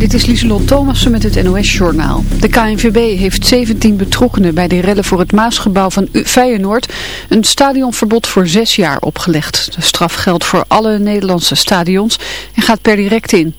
dit is Lieselot Thomassen met het NOS-journaal. De KNVB heeft 17 betrokkenen bij de rellen voor het Maasgebouw van Feyenoord een stadionverbod voor zes jaar opgelegd. De straf geldt voor alle Nederlandse stadions en gaat per direct in.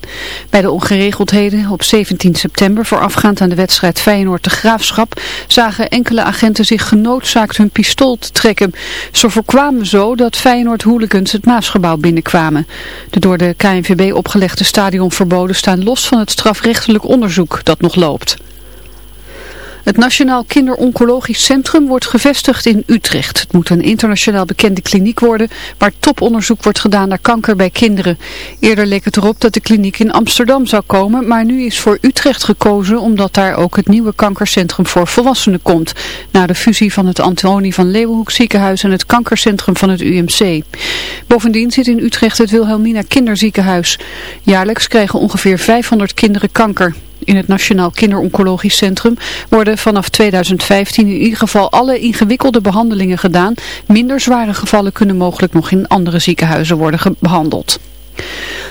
Bij de ongeregeldheden op 17 september voorafgaand aan de wedstrijd Feyenoord de Graafschap zagen enkele agenten zich genoodzaakt hun pistool te trekken. Ze voorkwamen zo dat Feyenoord hooligans het Maasgebouw binnenkwamen. De door de KNVB opgelegde stadionverboden staan los van het strafrechtelijk onderzoek dat nog loopt. Het Nationaal Kinderoncologisch Centrum wordt gevestigd in Utrecht. Het moet een internationaal bekende kliniek worden waar toponderzoek wordt gedaan naar kanker bij kinderen. Eerder leek het erop dat de kliniek in Amsterdam zou komen, maar nu is voor Utrecht gekozen omdat daar ook het nieuwe kankercentrum voor volwassenen komt. Na de fusie van het Antonie van Leeuwenhoek ziekenhuis en het kankercentrum van het UMC. Bovendien zit in Utrecht het Wilhelmina kinderziekenhuis. Jaarlijks krijgen ongeveer 500 kinderen kanker. In het Nationaal Kinderoncologisch Centrum worden vanaf 2015 in ieder geval alle ingewikkelde behandelingen gedaan. Minder zware gevallen kunnen mogelijk nog in andere ziekenhuizen worden behandeld.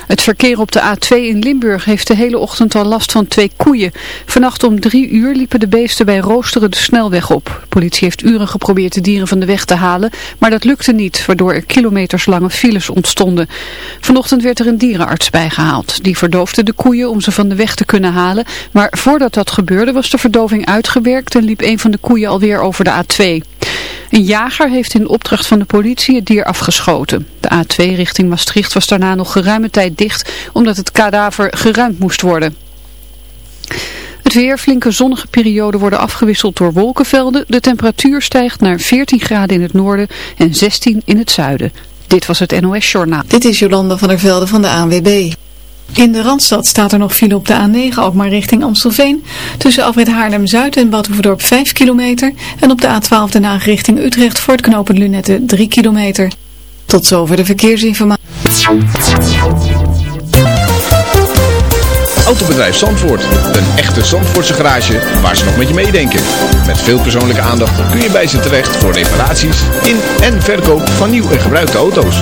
Het verkeer op de A2 in Limburg heeft de hele ochtend al last van twee koeien. Vannacht om drie uur liepen de beesten bij roosteren de snelweg op. De politie heeft uren geprobeerd de dieren van de weg te halen, maar dat lukte niet, waardoor er kilometerslange files ontstonden. Vanochtend werd er een dierenarts bijgehaald. Die verdoofde de koeien om ze van de weg te kunnen halen, maar voordat dat gebeurde was de verdoving uitgewerkt en liep een van de koeien alweer over de A2. Een jager heeft in opdracht van de politie het dier afgeschoten. De A2 richting Maastricht was daarna nog geruime tijd dicht omdat het kadaver geruimd moest worden. Het weer, flinke zonnige perioden worden afgewisseld door wolkenvelden. De temperatuur stijgt naar 14 graden in het noorden en 16 in het zuiden. Dit was het NOS Journaal. Dit is Jolanda van der Velde van de ANWB. In de Randstad staat er nog file op de A9, ook maar richting Amstelveen. Tussen afrit Haarlem-Zuid en Badhoevedorp 5 kilometer. En op de A12 Den Haag richting Utrecht voor het knooppunt Lunette 3 kilometer. Tot zover de verkeersinformatie. Autobedrijf Zandvoort. Een echte Zandvoortse garage waar ze nog met je meedenken. Met veel persoonlijke aandacht kun je bij ze terecht voor reparaties in en verkoop van nieuw en gebruikte auto's.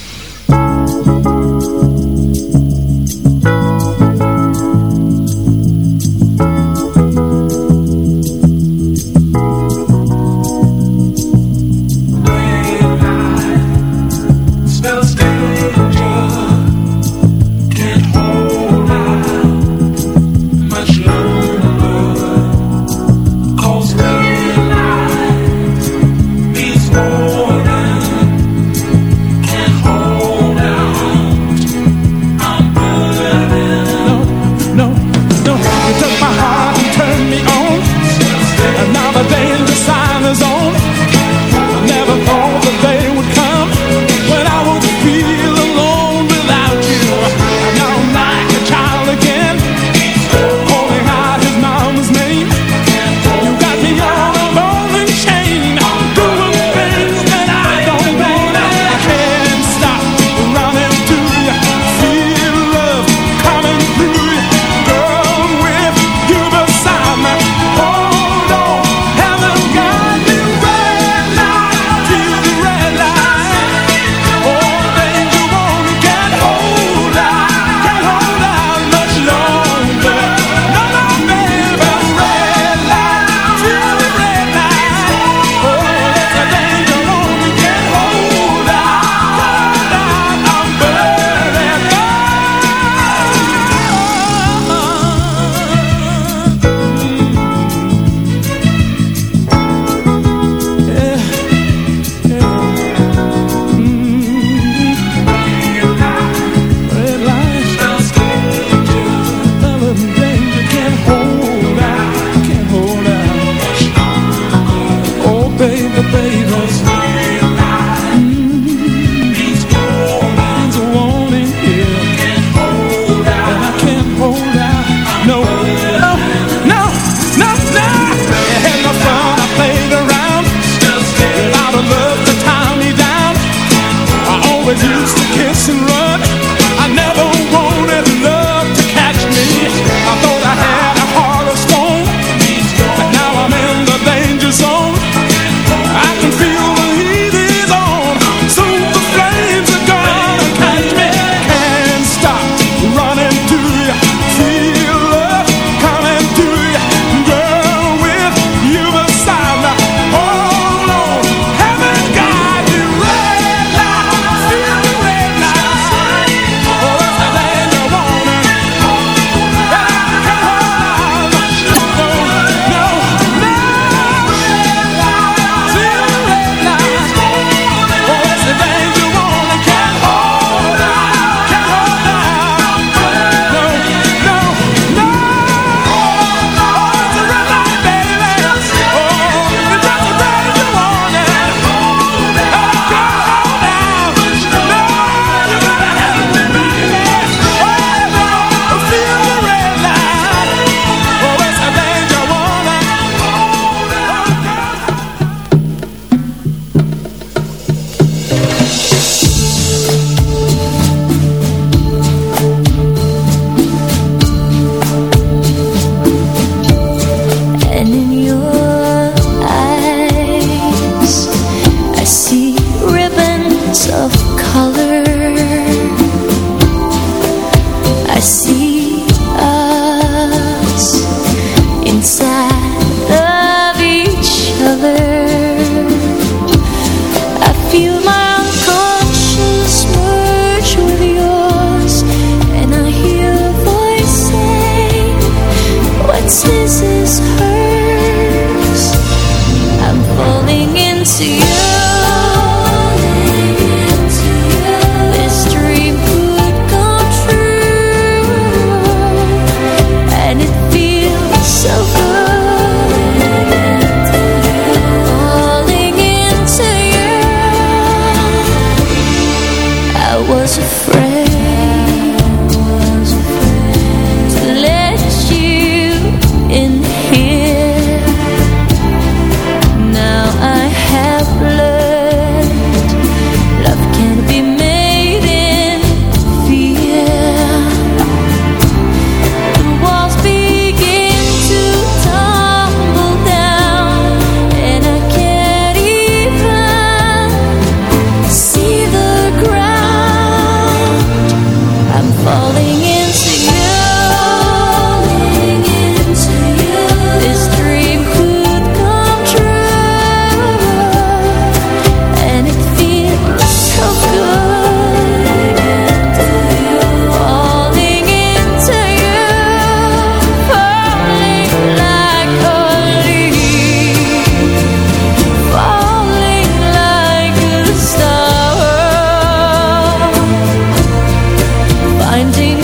finding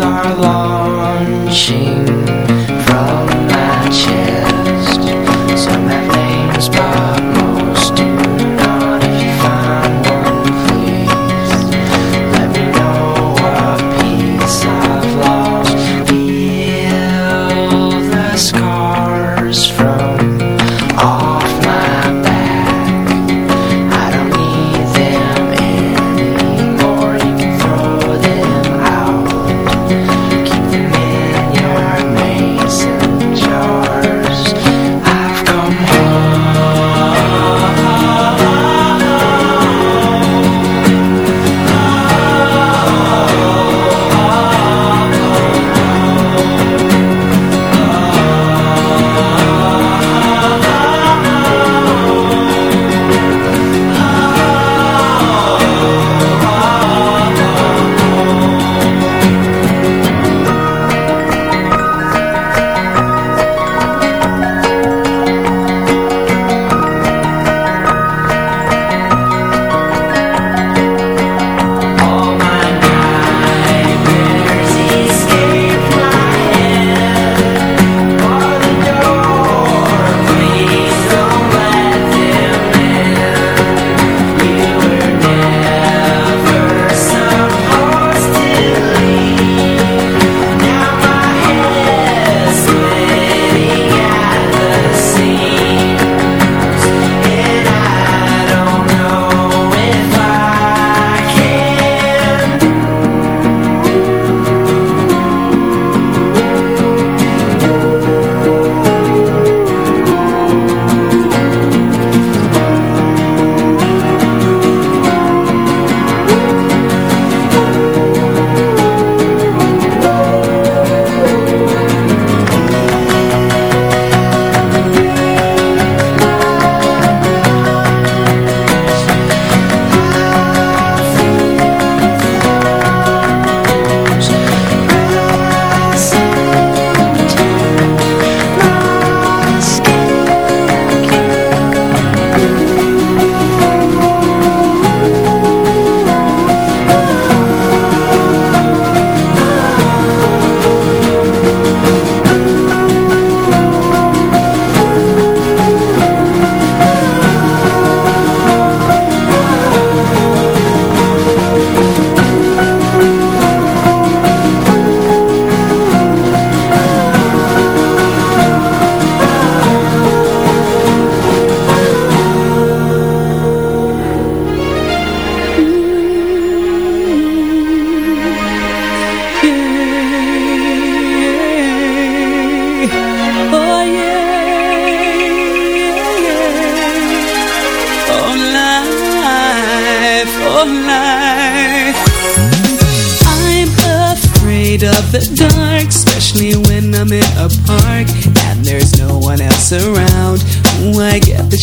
are launching from my chest. Some have names, but.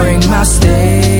bring my stay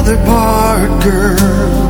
another part, girl.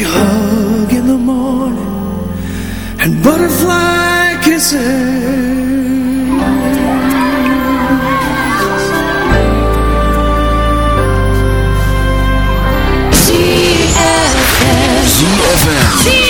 every hug in the morning and butterfly kisses. ZFM. ZFM.